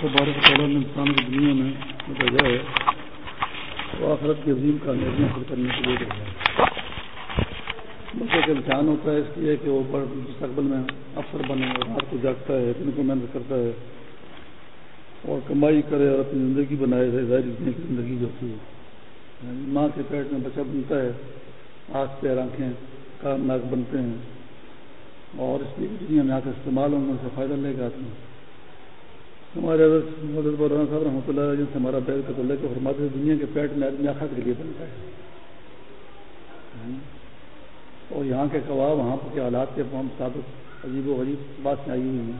تبارک تعالیٰ نے انسان کی دنیا میں بھیجا وہ آخرت کی عظیم کامیابی حاصل کرنے کے لیے بھیجا بس ایک امتحان ہوتا ہے، اس لیے کہ وہ بڑے مستقبل میں افسر بنے اور رات کو جاگتا ہے دن کو محنت کرتا ہے، اور کمائی کرے اور اپنی زندگی بنائے ظاہر کی زندگی جو ہوتی ہے۔ یعنی ماں کے پیٹ میں بچہ بنتا ہے آس پیر آنکھیں کام ناک بنتے ہیں، اور اس لیے دنیا میں آ کر استعمال ہوں گے ان سے فائدہ لے کے آتے ہیں۔ ہمارے حضرت مولانا صاحب رحمۃ اللہ علیہ سے ہمارا بیل کا اللہ کے فرماتے دنیا کے پیٹ میں آدمی آخر کے لیے بنتا ہے ہاں؟ اور یہاں کے کباب، وہاں کے حالات کے مطابق عجیب و غریب بات سے آئی ہوئی ہیں۔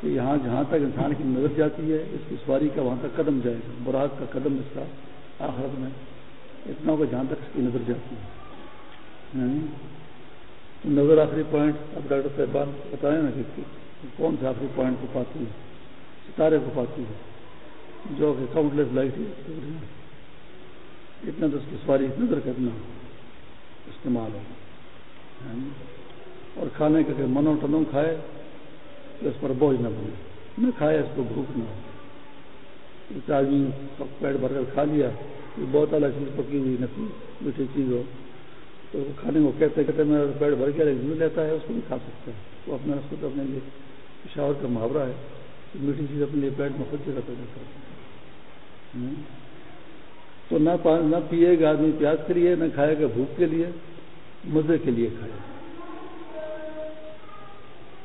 کہ یہاں جہاں تک انسان کی نظر جاتی ہے، اس کی سواری کا وہاں تک قدم جائے گا براد کا قدم اس کا آخرت میں اتنا ہوگا جہاں تک اس کی نظر جاتی ہے۔ ہاں؟ نظر آخری پوائنٹ اب ڈاکٹر صاحبان بتائیں نا کہ کون سے آخری پوائنٹ کو پاتی ہے ستارے کو پاتی ہے۔ جو کہ کاؤنٹ لیس لائٹ اتنا تو اس کی سواری نظر کرنا استعمال ہو ہاں جی؟ اور کھانے کا کہ منو ٹنو کھائے تو اس پر بوجھ نہ بنے۔ نہ کھائے اس کو بھوک نہ ہو۔ اس آدمی پیٹ بھر کر کھا لیا بہت الگ چیز پکی ہوئی نہ میٹھی چیز ہو۔ تو کھانے کو کہتے کہتے میں پیٹ بھر کے لیتا ہے، اس کو بھی کھا سکتا ہے۔ وہ اپنے اس کو اپنے لیے پشاور کا محاورہ ہے۔ میٹھی چیز اپنے پیٹ میں خود جگہ پیدا کرتا ہے۔ تو نہ نہ پیے گا آدمی پیاز کے لیے نہ کھائے گا بھوک کے لیے مزے کے لیے کھائے۔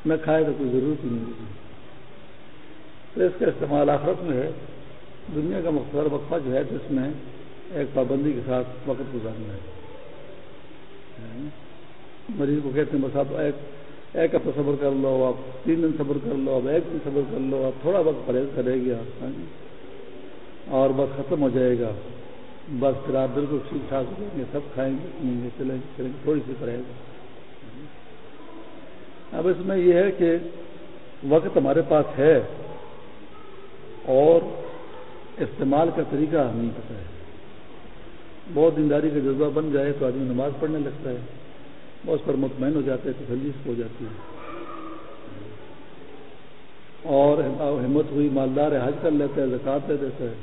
نہ کھائے تو کوئی ضرورت ہی نہیں۔ تو اس کا استعمال آخرت میں ہے۔ دنیا کا مختصر وقفہ جو ہے جس میں ایک پابندی کے ساتھ وقت گزارنا ہے۔ مریض کو کہتے ہیں بس آپ ایک ایک ہفتہ صبر کر لو، آپ تین دن صبر کر لو، اب ایک دن صبر کر لو آپ تھوڑا وقت پرہیز کرے گا ہاں جی؟ اور بس ختم ہو جائے گا۔ بس پھر آپ بالکل ٹھیک ٹھاک ہو گے، سب کھائیں گے پیئیں گے، چلیں گے کریں گے، تھوڑی سی پرہیز۔ اب اس میں یہ ہے کہ وقت ہمارے پاس ہے اور استعمال کا طریقہ نہیں پتہ ہے۔ بہت دینداری کا جذبہ بن جائے تو آدمی نماز پڑھنے لگتا ہے۔ اس پر مطمئن ہو جاتے ہیں تسلی ہو جاتی ہے۔ اور ہمت ہوئی، مالدار ہے حج کر لیتے ہیں زکات دے دیتے ہیں۔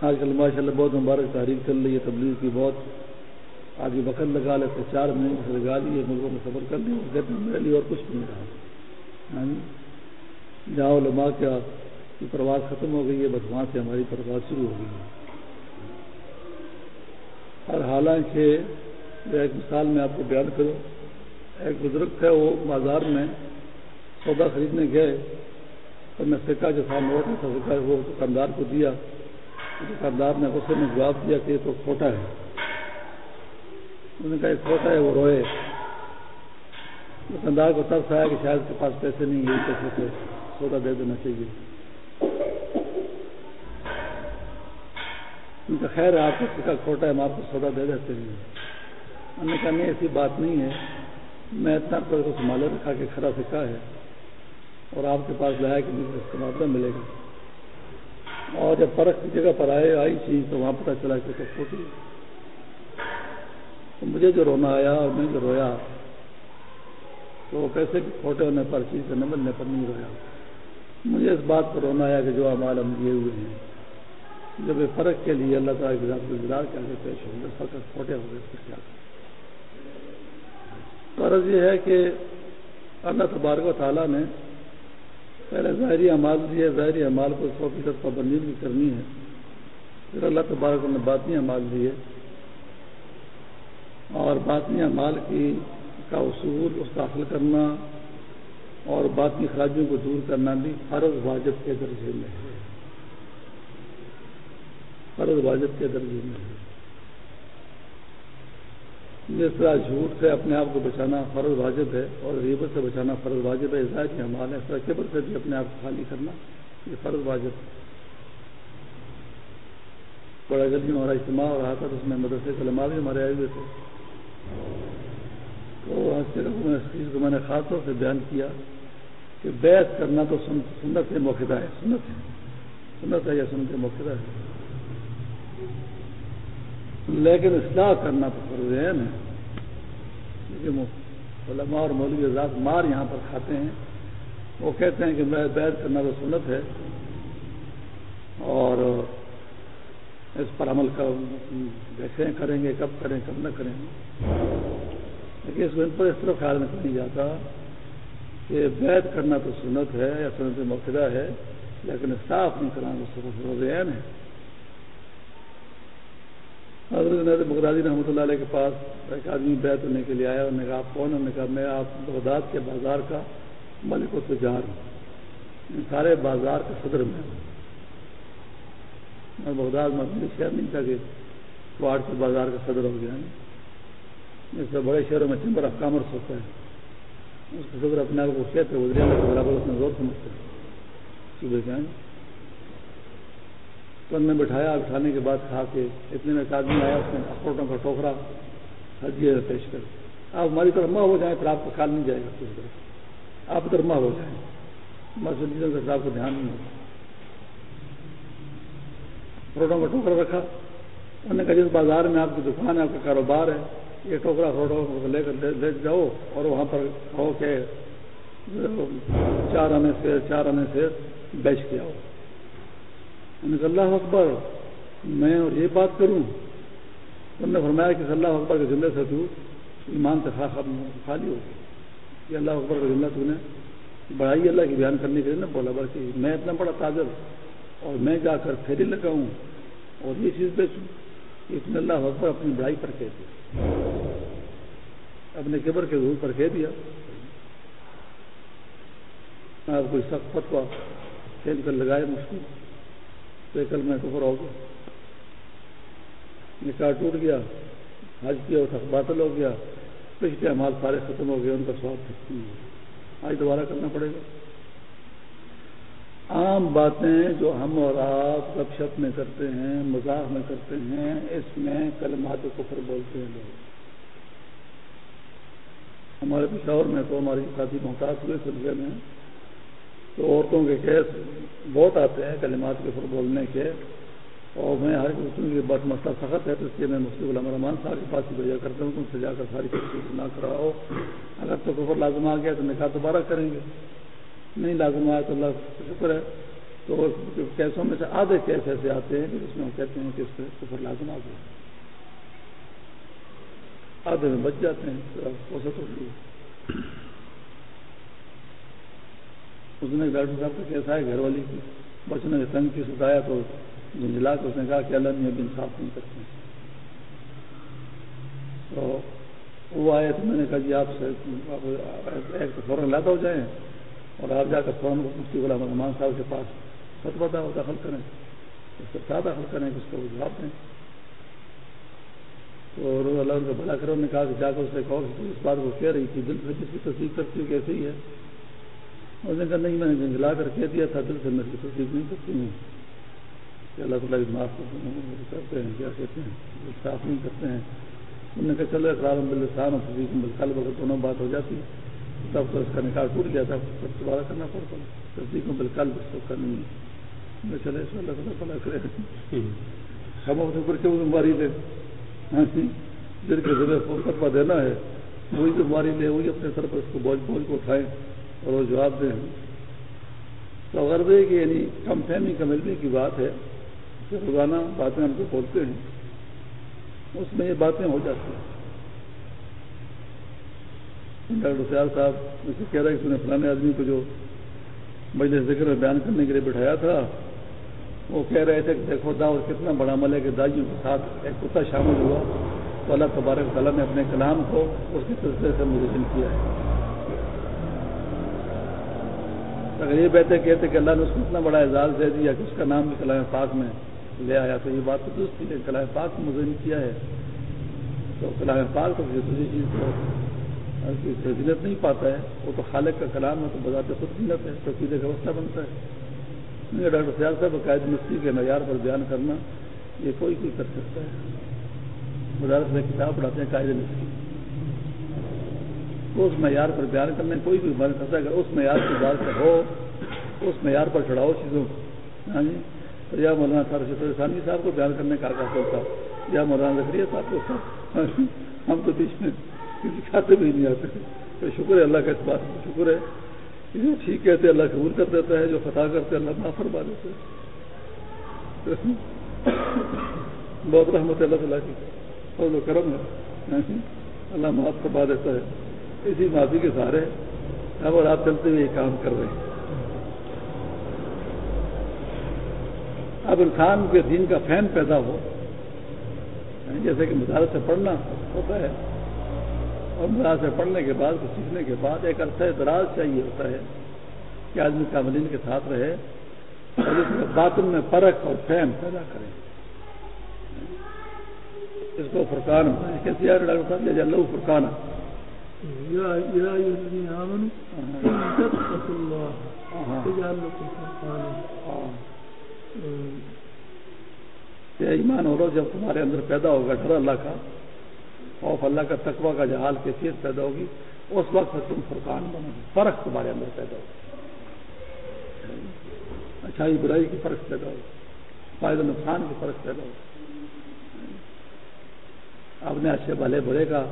آج کل ماشاء اللہ بہت مبارک تحریک چل رہی ہے، تبلیغ کی بہت۔ آگے وقت لگا لیتے، چار مہینے سے لگا لیے ملکوں میں سفر کر لیے کہتے ہیں میرے لیے اور کچھ نہیں رہا۔ جی۔ جہاں علماء کیا پرواز ختم ہو گئی ہے، بس وہاں سے ہماری پرواز شروع ہو گئی ہے۔ اور حالانکہ ایک مثال میں آپ کو بیان کروں، ایک بزرگ تھے، وہ بازار میں سودا خریدنے گئے تو میں سکہ جو تھا نوٹ تھا سکہ وہ دکاندار کو دیا۔ دکاندار نے غصے میں جواب دیا کہ یہ تو کھوٹا ہے۔ انہوں نے کہا، یہ کھوٹا ہے، وہ روئے۔ دکاندار کو ترس آیا کہ شاید اس کے پاس پیسے نہیں یہی پیسے سے سودا دے دینا چاہیے۔ ان کا خیر ہے آپ کا سکا کھوٹا ہے، ہم آپ کو سودا دے دیتے ہیں انہوں نے کہا نہیں، ایسی بات نہیں ہے۔ میں اتنا پر کو سنبھالے رکھا کہ کھڑا سکا ہے۔ اور آپ کے پاس لایا کہ مجھے اس کا معاملہ ملے گا۔ اور جب فرق کی جگہ پر آئے، آئی چیز تو وہاں پتہ چلا کہ سب کھوٹی تو مجھے جو رونا آیا اور میں جو رویا، تو وہ کیسے کہ کھوٹے ہونے پر، چیز سے نہ ملنے پر نہیں رویا۔ مجھے اس بات پر رونا آیا کہ جو ہمارے ہم دیے ہوئے ہیں۔ جب فرق کے لیے اللہ تعالیٰ کے گزار کر کے پیش ہوں گے فرق چھوٹے ہو گئے پھر کیا فرض یہ ہے کہ اللہ تبارک و تعالیٰ نے پہلے ظاہری اعمال دیے، ظاہری اعمال کو سو فیصد پابندی بھی کرنی ہے پھر اللہ تبارک نے باطنی اعمال دیے اور باطنی اعمال کی کا اصول، اس کا کرنا اور باطنی خراجیوں کو دور کرنا بھی فرض واجب کے درجے میں ہے۔ فرض واجب کے درجے میں ہے۔ جس طرح جھوٹ سے اپنے آپ کو بچانا فرض واجب ہے اور غیبت سے بچانا فرض واجب ہے ظاہر کی ہمارے اس طرح کبر سے بھی اپنے آپ کو خالی کرنا، یہ فرض واجب ہے۔ بڑا جلدی ہمارا اجتماع ہو رہا تھا تو اس میں مدرسے کے لمحہ بھی ہمارے آئے ہوئے تھے۔ تو اس چیز کو میں نے خاص طور سے بیان کیا کہ بیس کرنا تو سنت سے موقع ہے، سنت ہے۔ سنت ہے یا سنت موقع ہے۔ لیکن اصلاح کرنا تو فرض ہے نا۔ علماء اور مولوی آزاد مار یہاں پر کھاتے ہیں۔ وہ کہتے ہیں کہ میں بیت کرنا تو سنت ہے۔ اور اس پر عمل کیسے کریں گے، کب کریں، کب نہ کریں۔ لیکن اس پر اس طرح خیال میں نہیں جاتا کہ بیت کرنا تو سنت ہے یا سنت موقع ہے، لیکن صاف نہیں کرنا تو سرزین ہے۔ حضرت بغدادی رحمۃ اللہ علیہ کے پاس ایک آدمی بیت ہونے کے لیے آیا انہوں نے کہا، آپ کون انہوں نے کہا، میں آپ بغداد کے بازار کا ملک و تجار ہوں۔ یعنی سارے بازار کا صدر میں ہوں۔ اور بغداد میں شہر نہیں تھا کہ واٹ کے بازار کا صدر ہو گیا۔ یعنی اس سے بڑے شہروں میں چمبر آف کامرس ہوتا ہے اس کا صدر اپنے آپ کو کہتے ہیں برابر اس میں زور سمجھتے ہیں۔ صبح کے تو نے بٹھایا بٹھانے کے بعد کھا کے، اتنے میں ایک آدمی آیا، اس نے اخروٹوں کا ٹوکرا حجی پیش کر آپ ہماری طرف ماں ہو جائیں پھر آپ کو کھال نہیں جائے گا کسی طرف آپ ادھر ماں ہو جائیں۔ مسجد سے آپ کو دھیان نہیں ہوگا فروٹوں کا ٹوکرا رکھا۔ انہوں نے کہا، جس بازار میں آپ کی دکان ہے، آپ کا کاروبار ہے، یہ ٹوکرا فروٹوں لے کر لے جاؤ اور وہاں پر کہو کہ، چار آنے سے، چار آنے سے بیچ کے آؤ اللہ اکبر، میں اور یہ بات کروں۔ انہوں نے فرمایا کہ اللہ اکبر کے جملے سے تو ایمان سے خالی ہو کہ اللہ اکبر کا جملہ تو نے بڑائی اللہ کی بیان کرنے کے لیے نہ بولا، بلکہ میں اتنا بڑا تاجر اور میں جا کر پھیری لگاؤں اور یہ چیز بیچوں اس نے اللہ اکبر اپنی بڑائی پر کہہ دیا۔ اپنے قبر کے روح پر کہہ دیا۔ آپ کوئی سخت فتوا کھیل کر لگائے مشکل۔ تو کل میں کفر ہو گیا۔ نکاح ٹوٹ گیا، حج کیا تھا باطل ہو گیا پچھلے مال سارے ختم ہو گئے، ان کا سواب آج دوبارہ کرنا پڑے گا۔ عام باتیں جو ہم اور آپ گپ شپ میں کرتے ہیں مزاح میں کرتے ہیں، اس میں کلمات کفر بولتے ہیں لوگ۔ ہمارے پشاور میں تو ہماری ساتھی محتاط ہوئے سلسلے میں، تو عورتوں کے کیس بہت آتے ہیں کلمات کے کفر بولنے کے، اور میں ہر کی بات مسئلہ سخت ہے، تو اس لیے میں مفتی غلام رحمان صاحب کے پاس ہی بھیجا کرتا ہوں ان سے جا کر ساری نہ کراؤ۔ اگر تو کفر لازم آ گیا تو نکاح دوبارہ کریں گے۔ نہیں لازم آیا تو اللہ شکر ہے۔ تو کیسوں میں سے آدھے کیس ایسے آتے ہیں کہ جس میں ہم کہتے ہیں کہ اس سے کفر لازم آ گیا۔ آدھے میں بچ جاتے ہیں کوشش ہوتی ہے۔ اس نے ڈاکٹر صاحب کا کیسا ہے؟ گھر والی کی بچوں نے تنگ کی، ستایا تو جھنجلا کے اس نے کہا کہ اللہ نے ابھی انصاف نہیں کرتے تو وہ آئے تو میں نے کہا جی آپ سے ایک تو فوراً لادا ہو جائیں اور آپ جا کر فوراً مفتی غلام رحمان صاحب کے پاس فتوا داخل کریں۔ اس کا داخل کریں اس کو جواب دیں۔ تو روز اللہ ان کا بھلا کرو نے کہا کہ جا کر اس نے کہو اس بات کو کہہ رہی تھی، دل سے جس کی تصدیق کرتی ہوں کیسے ہی ہے۔ اس نے کہا، نہیں، میں نے جنگلا کر کہہ دیا تھا دل سے، میں اس کی تصدیق نہیں کرتی ہوں کہ اللہ تعالیٰ معاف کرتے ہیں کیا کہتے ہیں؟ صاف نہیں کرتے ہیں۔ انہوں نے کہا، چلو اقرار بلسان اور تصدیق بلکل بغیر دونوں بات ہو جاتی تب تو اس کا نکاح ٹوٹ گیا تھا، تب دوبارہ کرنا پڑتا تصدیق میں بالکل اس کو کرنی ہے۔ میں چلے اس اللہ تعالیٰ بلا کرے۔ ہم اپنے اوپر کیوں بیماری لے ہاں جی جن کے ذریعے فتوا دینا ہے۔ وہی بیماری لے، وہی اپنے سر پر اس کو بوجھ بوجھ کو اٹھائیں۔ اور وہ جواب دیں تو غرض ہے کہ یعنی کم فہمی، کم علمی کی بات ہے کہ روزانہ باتیں ہم کو بولتے ہیں، اس میں یہ باتیں ہو جاتی ہیں۔ ڈاکٹر سیال صاحب اسے کہہ رہا ہے کہ نے فلانے آدمی کو جو مجھے ذکر میں بیان کرنے کے لیے بٹھایا تھا، وہ کہہ رہے تھے کہ دیکھو دا اور کتنا بڑا عمل ہے کہ دائیوں جی کے ساتھ ایک کتا شامل ہوا۔ تو اللہ تبارک تعالیٰ نے اپنے کلام کو اس کے سلسلے سے مجھے کیا ہے۔ اگر یہ بہتے کہتے کہ اللہ نے اس کو اتنا بڑا اعزاز دے دیا کہ اس کا نام بھی کلام پاک میں لے آیا، تو یہ بات تو درست تھی کہ کلام پاک کو مزین کیا ہے۔ تو کلام پاک تو دوسری چیز کو فضیلت نہیں پاتا ہے۔ وہ تو خالق کا کلام ہے تو بذات خود فضیلت ہے تو سیدھے کا وسطہ بنتا ہے۔ ڈاکٹر سیال صاحب قائد مستی کے معیار پر بیان کرنا، یہ کوئی کوئی کر سکتا ہے۔ وزارت میں کتاب پڑھاتے ہیں، قائد مستی تو اس معیار پر بیان کرنے کوئی بھی بن سکتا اگر اس معیار کی بات ہو، اس معیار پر چڑھاؤ چیزوں۔ ہاں جی؟ تو یا مولانا سر شفر ثانی صاحب کو بیان کرنے کا آگاہ تھا یا مولانا زکریہ صاحب کو ہاں جی؟ ہم تو بیچ میں کسی کھاتے بھی نہیں آتے۔ تو شکر ہے اللہ کا اس بات شکر ہے۔ جو ٹھیک کہتے اللہ قبول کر دیتا ہے، جو خطا کرتے اللہ معاف فرما دیتے بہت رحمت اللہ تعالیٰ کی۔ فضل و کرم ہے۔ ہاں جی؟ اللہ معاف فرما دیتا ہے۔ اسی معافی کے سہارے اب اور آپ چلتے ہوئے یہ کام کر رہے ہیں۔ اب انسان کے دین کا فین پیدا ہو یعنی جیسے کہ مدارس سے پڑھنا ہوتا ہے، اور مدارس سے پڑھنے کے بعد، سیکھنے کے بعد ایک عرصہ دراز چاہیے ہوتا ہے کہ آدمی کاملین کے ساتھ رہے اور اس میں باطن میں فرق اور فہم پیدا کرے۔ اس کو فرقان کیسے یار ڈاکٹر صاحب جیسے اللہ فرقان ایمان ہو رہا جب تمہارے اندر پیدا ہوگا، ڈر اللہ کا، خوف اللہ کا، تقوی کا، جہال کیفیت پیدا ہوگی، اس وقت تم فرقان بنو گے، فرق تمہارے اندر پیدا ہوگا۔ اچھائی، برائی کی فرق پیدا ہوگی، فائدہ، نقصان کی فرق پیدا ہوگی۔ اپنے اچھے بھلے برے کا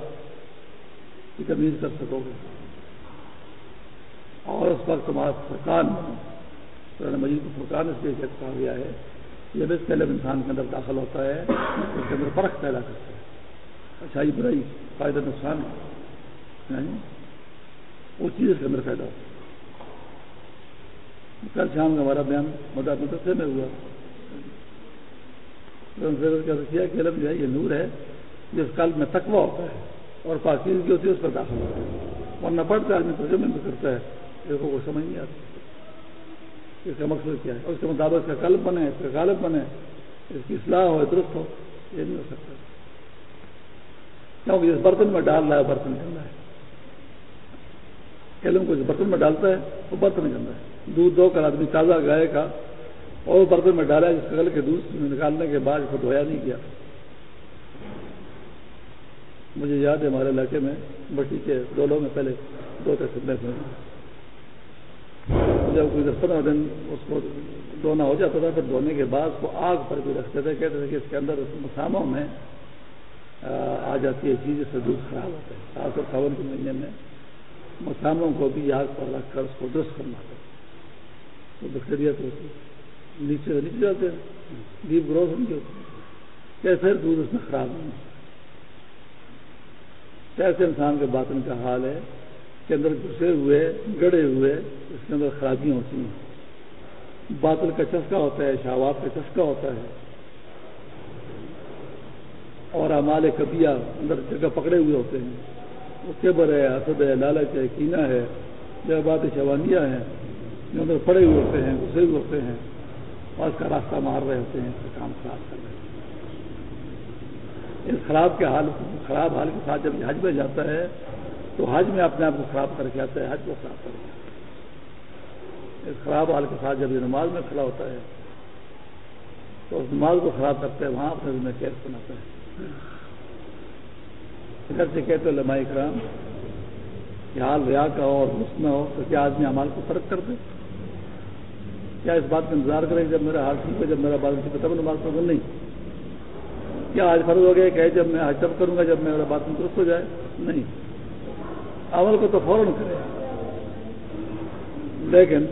تمیز کر سکو گے۔ اور اس وقت تمہارا فرقان قرآن مجید کو فرقان اس لیے کہا گیا ہے یہ بھی پہلے انسان کے اندر داخل ہوتا ہے، اس کے اندر فرق پیدا کرتا ہے۔ اچھائی برائی، فائدہ، نقصان وہ چیز اس کے اندر پیدا ہوتا ہے۔ کل شام کا ہمارا بیان مدد مدرسے میں ہوا۔ کیا کہ علم جو ہے، یہ نور ہے جس کل میں تقوی ہوتا ہے۔ اور پاکیزگی ہوتی ہے، اس پر داخل ہوتا ہے۔ اور نہ پڑھتا آدمی ترجمے میں کرتا ہے اس کو سمجھ نہیں آتی اس کا مقصد کیا ہے؟ اس کے مطابق اس کا قلب بنے، اس کا غالب بنے، اس کی اصلاح ہو، درست ہو، یہ نہیں ہو سکتا۔ کیونکہ جس برتن میں ڈال رہا ہے برتن گندا ہے۔ علم کو جس برتن میں ڈالتا ہے، وہ برتن گندا ہے۔ دودھ دو کر آدمی تازہ گائے کا، اور برتن میں ڈالا ہے، جس کل کے دودھ نکالنے کے بعد اس کو دھویا نہیں کیا مجھے یاد ہے ہمارے علاقے میں بٹی کے ڈولوں میں پہلے دو تقسیم جب کوئی دس پندرہ دن اس کو دھونا ہو جاتا تھا، پھر دھونے کے بعد اس کو آگ پر بھی رکھتے تھے، کہتے تھے کہ اس کے اندر مساموں میں، آ جاتی ہے چیز اس سے دودھ خراب ہوتا ہے۔ خاص اور ساون کے مہینے میں مساموں کو بھی آگ پر رکھ کر اس کو درست کرنا ہوتا ہے۔ تو بیکٹیریا تو نیچے سے نیچے جاتے ہیں ڈیپ گروتھ نہیں ہوتی کیسے دودھ اس میں خراب نہیں ہوتا کیسے انسان کے باطن کا حال ہے کے اندر گھسے ہوئے، گڑے ہوئے، اس کے اندر خرابیاں ہوتی ہیں۔ باطل کا چسکا ہوتا ہے، شہوات کا چسکا ہوتا ہے۔ اور امال کبیا اندر جگہ پکڑے ہوئے ہوتے ہیں۔ وہ کیبر ہے، حسد ہے، لالچ ہے کینا ہے جو بات شوانیاں ہیں، جو اندر پڑے ہوئے ہوتے ہیں، گھسے ہوئے ہوتے ہیں۔ اور اس کا راستہ مار رہے ہوتے ہیں، اس کا کام خراب کر رہے ہیں۔ اس خراب کے حال خراب حال کے ساتھ جب حج میں جاتا ہے، تو حج میں اپنے آپ کو خراب کر کے آتا ہے، حج کو خراب کر کے اس خراب حال کے ساتھ جب یہ نماز میں کھڑا ہوتا ہے، تو اس نماز کو خراب کرتے ہیں وہاں اپنے میں کیس بناتا ہے۔ ادھر سے کہتے لمائی کرام کہ حال ریا کا ہو اور غص نہ ہو، تو کیا آدمی امال کو فرق کر دے؟ کیا اس بات کا انتظار کریں جب میرا حال ٹھیک ہو، جب میرا بات ٹھیک ہو تب نماز پڑھ نہیں؟ کیا آج فرض ہو گیا کہ جب میں حج کروں گا، جب میرا بات درست ہو جائے۔ نہیں۔ عمل کو تو فوراً کرے۔ لیکن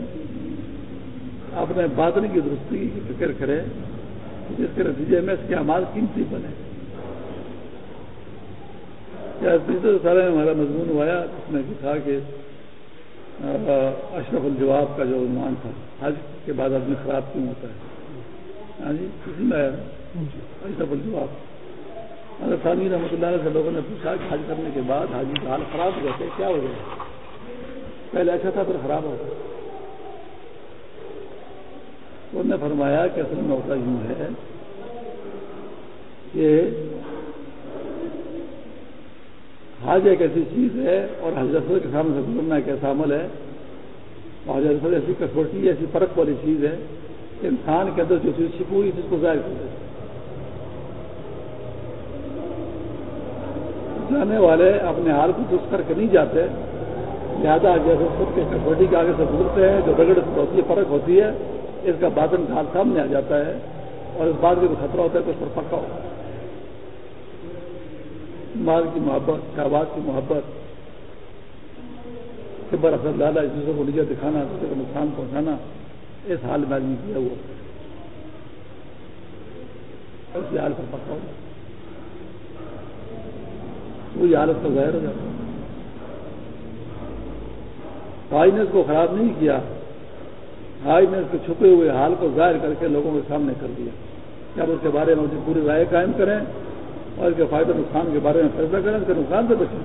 اپنے باطن کی درستی کی فکر کرے، جس کے نتیجے میں اس کے امال قیمتی بنے۔ کیا تیسرے سارے میں ہمارا مضمون ہوا اس میں تھا کہ اشرف الجواب کا جو عنوان تھا، حج کے بعد آدمی خراب کیوں ہوتا ہے؟ ہاں جی، ہاں جی، حضرت ثانی جی رحمۃ اللہ علیہ سے لوگوں نے پوچھا کہ حج کرنے کے بعد حاجی کا حال خراب ہو جاتے کیا ہو جائے پہلے ایسا تھا، پھر خراب ہو گیا۔ انہوں نے فرمایا کہ اصل میں ہوتا یوں ہے کہ حج ایک ایسی چیز ہے اور حضرت کے سامنے سے گزرنا ایک ایسا عمل ہے، اور حضرت ایسی کسوٹی ایسی فرق والی چیز ہے انسان کے اندر جو چیز چھپی ہوئی جس کو ظاہر کر دیتی جانے والے اپنے حال کو درست کر کے نہیں جاتے، لہٰذا جیسے خود کے کسوٹی کے آگے سے گزرتے ہیں، جو رگڑ ہوتی ہے، فرق ہوتی ہے، اس کا بادن حال سامنے آ جاتا ہے اور اس بات کا کوئی خطرہ ہوتا ہے تو اس پر پکا ہوتا ہے۔ مال کی محبت شہباد کی محبت کبر اثر ڈالا دوسرے کو نیچے دکھانا دوسرے کو نقصان پہنچانا اس حال میں آدمی کیا ہوا؟ اس حال پر پکا ہوا۔ وہی حالت تو ظاہر ہو جاتا۔ بھائی نے اس کو خراب نہیں کیا۔ بھائی نے اس کے چھپے ہوئے حال کو ظاہر کر کے لوگوں کے سامنے کر دیا۔ جب اس کے بارے میں اسے پوری رائے قائم کریں اور اس کے فائدہ نقصان کے بارے میں فیصلہ کریں، اس کے نقصان سے بچیں۔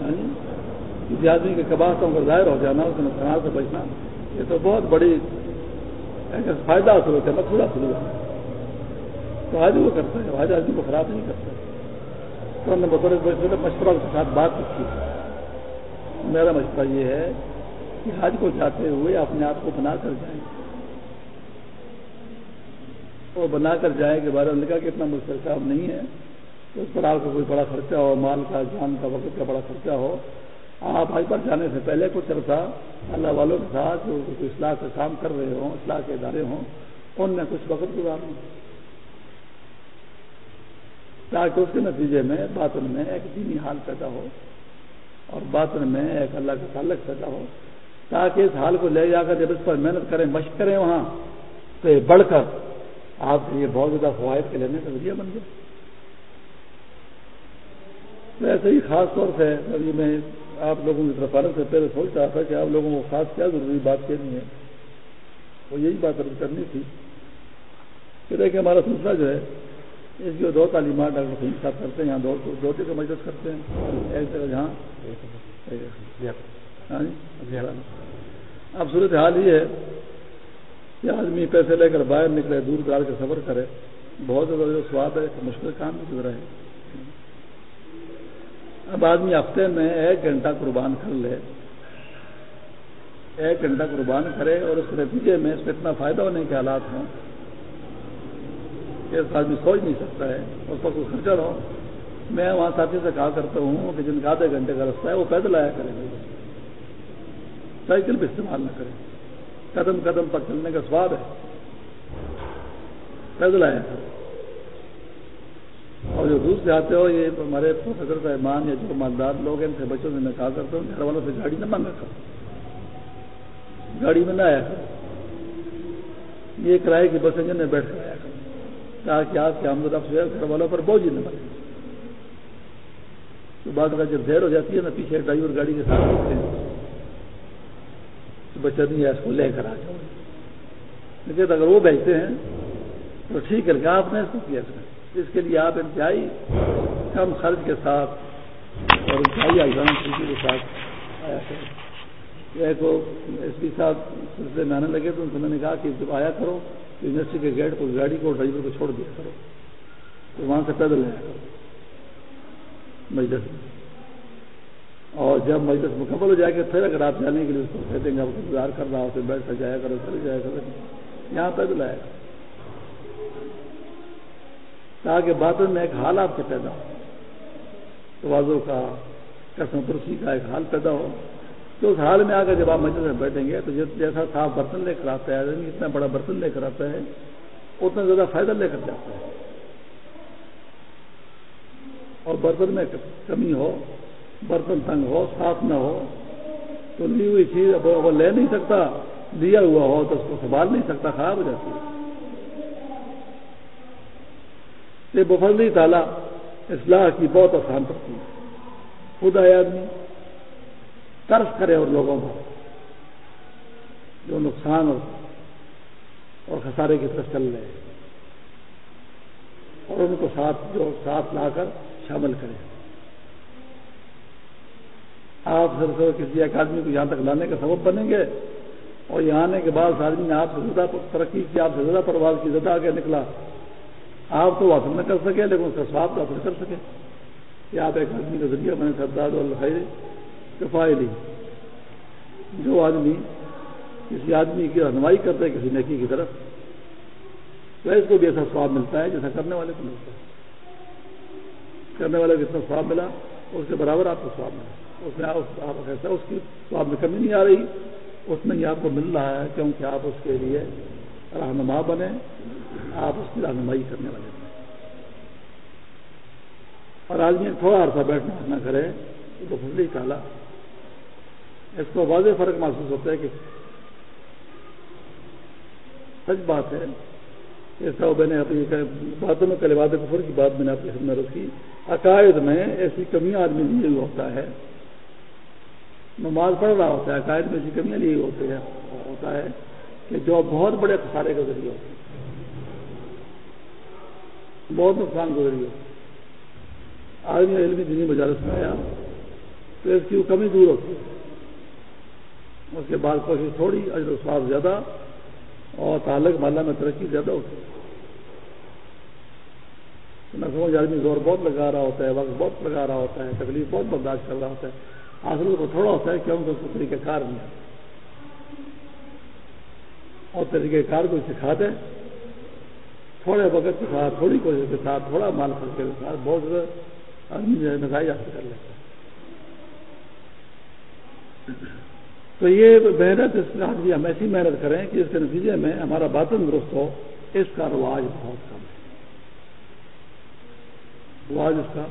یعنی کسی آدمی کے کباستوں کا ظاہر ہو جانا، اس کے نقصانات سے بچنا۔ یہ تو بہت بڑی فائدہ حاصل ہوتا ہے مقصود حاصل ہوا تو آج وہ کرتا ہے، آج آدمی کو خراب نہیں کرتا تو ہم نے بطور مشورہ کے ساتھ بات کی میرا مشورہ یہ ہے کہ حج کو جاتے ہوئے اپنے آپ کو بنا کر جائیں۔ وہ بنا کر جائیں کہ بارہ لکھا کہ اتنا مشکل کام نہیں ہے۔ تو اس پر آپ کو کوئی بڑا خرچہ ہو، مال کا، جان کا، وقت کا بڑا خرچہ ہو۔ آپ حج پر جانے سے پہلے کچھ عرصہ اللہ والوں کے ساتھ جو اصلاح کا کام کر رہے ہوں، اصلاح کے ادارے ہوں، ان میں کچھ وقت گزارنا تاکہ اس کے نتیجے میں باطن میں ایک دینی حال پیدا ہو اور باطن میں ایک اللہ کا تعلق پیدا ہو۔ تاکہ اس حال کو لے جا کر جب اس پر محنت کریں، مشق کریں وہاں، تو یہ بڑھ کر آپ کے یہ بہت زیادہ فوائد کے لینے کا ذریعہ بن گیا۔ ایسے ہی خاص طور سے میں آپ لوگوں کی طرف آنے سے پہلے سوچ رہا تھا کہ آپ لوگوں کو خاص کیا ضروری بات کہنی ہے؟ وہ یہی بات ابھی کرنی تھی کہ دیکھیں ہمارا سلسلہ جو ہے، اس کی دو تعلیمات ڈاکٹر فہیم صاحب کرتے ہیں، یہاں دو دو جگہ مجلس کرتے ہیں، ایک جگہ جہاں ہاں جی؟ اب صورت حال یہ ہے کہ آدمی پیسے لے کر باہر نکلے، دور دار کے سفر کرے، بہت زیادہ جو سواد ہے مشکل کام بھی گزرا ہے۔ اب آدمی ہفتے میں ایک گھنٹہ قربان کر لے۔ ایک گھنٹہ قربان کرے اور اس نتیجے میں اس میں اتنا فائدہ ہونے کے حالات ہوں کہ اس آدمی سوچ نہیں سکتا ہے۔ اس پر کوئی خرچہ ہو میں وہاں ساتھی سے کہا کرتا ہوں کہ جن کا آدھے گھنٹے کا رستہ ہے، وہ پیدل آیا کرے گا۔ سائیکل بھی استعمال نہ کرے۔ قدم قدم پر چلنے کا سواد ہے۔ پیدل آیا کرے۔ اور جو دوسرے آتے ہو، یہ ہمارے پروفیسر صاحبان یا جو مالدار لوگ ہیں، ان سے بچوں سے میں کہا کرتا ہوں، گھر والوں سے گاڑی نہ مانگا کرو۔ گاڑی میں نہ آیا کرو۔ یہ کرائے کی بس انجن میں بیٹھ کر آیا کرو۔ تاکہ آپ کے آمد رفت گھر والوں پر بوجھ ہی نہ بنے۔ تو بعد کا جب دیر ہو جاتی ہے نا پیچھے ڈرائیور گاڑی کے ساتھ ہوتے ہیں۔ تو بچہ نہیں ہے، اس کو لے کر آ جاؤ۔ لیکن اگر وہ بیچتے ہیں، تو ٹھیک ہے آپ نے اس کو کیا اس کے لیے آپ انتہائی کم خرچ کے ساتھ اور انتہائی اجزام خوشی کے ساتھ آیا کرو ایک ایس پی صاحب سلسلے میں آنے لگے تو انہوں نے کہا کہ جب آیا کرو تو یونیورسٹی کے گیٹ کو گاڑی کو ڈرائیور کو چھوڑ دیا کرو۔ تو وہاں سے پیدل آیا کرو۔ مجلس میں۔ اور جب مجلس مکمل ہو جائے گا پھر اگر آپ جانے کے لیے اس کو کہتے ہیں کہ آپ انتظار کر رہا ہو تو بیٹھ کر جایا کرو، چلے جایا کرو۔ یہاں پیدل آیا۔ کرو تاکہ باطن میں ایک حال آپ کے پیدا ہو۔ توازوں کا قسم پرسی کا ایک حال پیدا ہو۔ تو اس حال میں آ کر جب آپ مجلس میں بیٹھیں گے، تو جیسا صاف برتن لے کر آتا ہے یعنی اتنا بڑا برتن لے کر آتا ہے، اتنا زیادہ فائدہ لے کر جاتا ہے۔ اور برتن میں کمی ہو، برتن تنگ ہو، صاف نہ ہو، تو لی ہوئی چیز وہ لے نہیں سکتا لیا ہوا ہو، تو اس کو سنبھال نہیں سکتا، خراب ہو جاتی ہے۔ یہ بفلی تعالیٰ اصلاح کی بہت آسان پڑتی ہے۔ خود آئے آدمی ترس کرے اور لوگوں کو، جو نقصان ہو اور خسارے کی طرف چل رہے اور ان کو ساتھ جو ساتھ لا کر شامل کرے آپ سر کسی ایک آدمی کو یہاں تک لانے کا سبب بنیں گے اور یہاں آنے کے بعد آدمی نے آپ سے زیادہ ترقی کی، آپ سے زیادہ پرواز کی، زیادہ آگے نکلا آپ تو حاصل نہ کر سکے، لیکن اس کا سواب تو حاصل کر سکے۔ کہ آپ ایک آدمی کا ذریعہ بنے سردار اور لکھائی کفائلی جو آدمی، کسی آدمی کی رہنمائی کرتا ہے، کسی نیکی کی طرف، تو اس کو بھی ایسا سواب ملتا ہے جیسا کرنے والے کو ملتا ہے۔ کرنے والے کو اتنا سواب ملا، اس کے برابر آپ کو سواب ملا۔ اس میں آپ ایسا، اس کی سواب میں کمی نہیں آ رہی۔ اس میں ہی آپ کو مل رہا ہے، کیونکہ آپ اس کے لیے رہنما بنے۔ آپ اس کی رہنمائی کرنے والے بنے اور آدمی تھوڑا عرصہ بیٹھنا نہ کرے تو فضلی تعالیٰ اس کو واضح فرق محسوس ہوتا ہے کہ سچ بات ہے میں نے اپنی باتوں میں کلباد کفر کی بات میں نے اپنی سامنے رکھی۔ عقائد میں ایسی کمیاں آدمی لیے ہوتا ہے۔ نماز پڑھ رہا ہوتا ہے، عقائد میں ایسی کمیاں لیے ہوتے ہیں، ہوتا ہے کہ جو بہت بڑے خسارے کا ذریعہ ہوتا ہے۔ بہت نقصان کا ذریعہ آدمی علمی دینی مجالس میں آیا تو اس کی وہ کمی دور ہوتی ہے۔ اس کے بعد کوشش تھوڑی، اجر و سواب زیادہ اور تعلق محلہ میں ترقی زیادہ ہوتی ہے۔ میں سمجھ آدمی زور بہت لگا رہا ہوتا ہے، وقت بہت لگا رہا ہوتا ہے، تکلیف بہت برداشت کر رہا ہوتا ہے۔ حاصل کو تھوڑا ہوتا ہے کیونکہ اس کو طریقہ کار نہیں اور طریقہ کار کو سکھا دیں تھوڑے وقت کے ساتھ، تھوڑی کوشش کے ساتھ، تھوڑا مال خرچے کے ساتھ بہت زیادہ آدمی جو ہے نتائج حاصل کر لیتا ہے۔ تو یہ محنت اس کا ہم ایسی محنت کریں کہ اس کے نتیجے میں ہمارا باطن درست ہو، اس کا رواج بہت کم ہے۔ رواج اس کا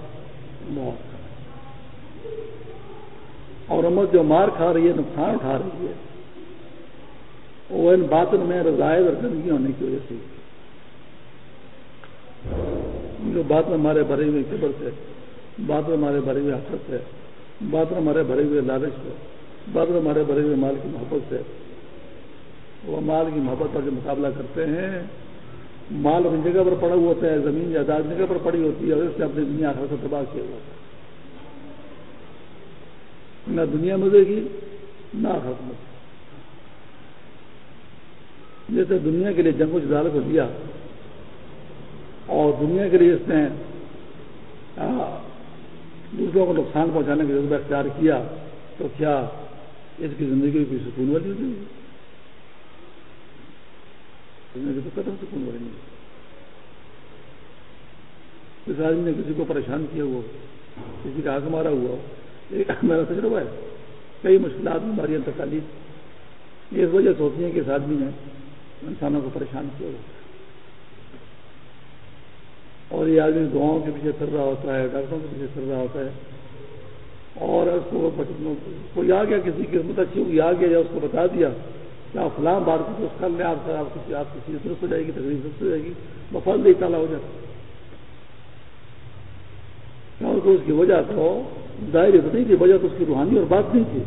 بہت کم ہے۔ اور امت جو مار کھا رہی ہے، نقصان اٹھا رہی ہے، وہ ان باطن میں رضائد اور گندگی ہونے کی وجہ سے۔ جو بات میں ہمارے بھرے ہوئے قبر سے، بات میں ہمارے بھرے ہوئے حسرت سے، بات میں ہمارے بھرے ہوئے لالچ سے بعد میں ہمارے بڑے ہوئے مال کی محبت سے، وہ مال کی محبت کا جو مقابلہ کرتے ہیں، مال اپنی جگہ پر پڑا ہوا ہوتا ہے، زمین جائیداد جگہ پر پڑی ہوتی ہے، اور اس سے اپنی دنیا آخر سے تباہ کیا ہوا ہے۔ نہ دنیا مزے گی، نہ آخر مزے جیسے دنیا کے لیے جنگ و جدال کو دیا اور دنیا کے لیے اس نے دوسروں کو نقصان پہنچانے کا جذبہ اختیار کیا، تو کیا اس کی زندگی کوئی سکون والی ہوتی ہے؟ زندگی تو قدم سکون والی نہیں اس آدمی نے کسی کو پریشان کیا ہوا، کسی کا حق مارا ہوا، ایک میرا تجربہ ہے۔ کئی مشکلات، بیماریاں، تکالیف، یہ اس وجہ سے ہوتی ہیں کہ اس آدمی نے انسانوں کو پریشان کیا ہوا۔ اور یہ آدمی دعاؤں کے پیچھے پھر رہا ہوتا ہے ڈاکٹروں کے پیچھے پھر رہا ہوتا ہے۔ اور اس کو کوئی آ گیا، کسی قسمت اچھی ہوگی آ گیا، یا اس کو بتا دیا کہ آپ فلاں بار کو کر لیں، آپ آپ کسی آپ کی چیز درست ہو جائے گی تقریب درست ہو جائے گی۔ مفاد نہیں، تالا ہو جائے کیونکہ اس کی وجہ تو ظاہر تو نہیں تھی، وجہ تو اس کی روحانی اور بات نہیں تھی۔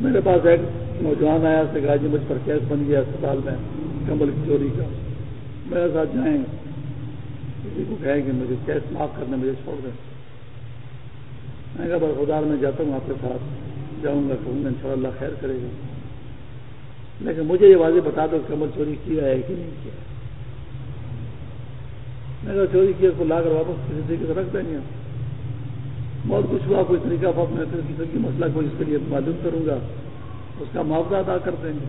میرے پاس ایک نوجوان آیا سے کہا جی مجھ پر کیس بن گیا اسپتال میں کمبل کی چوری کا۔ میرے ساتھ جائیں۔ کسی کو کہیں کہ مجھے کیس معاف کرنے مجھے چھوڑ دیں۔ میں کہا خدار میں جاتا ہوں آپ کے ساتھ۔ جاؤں گا، کہوں گا ان شاء اللہ خیر کرے گا۔ لیکن مجھے یہ واضح بتا دو کمر چوری کیا ہے کہ نہیں کیا میں کہا، چوری کیا، اس کو لا کر واپس کسی طریقے سے رکھ دیں گے۔ بہت کچھ ہوا، کوئی طریقہ میں کسی کی مسئلہ کو اس کے لیے معلوم کروں گا۔ اس کا معاوضہ ادا کر دیں گے۔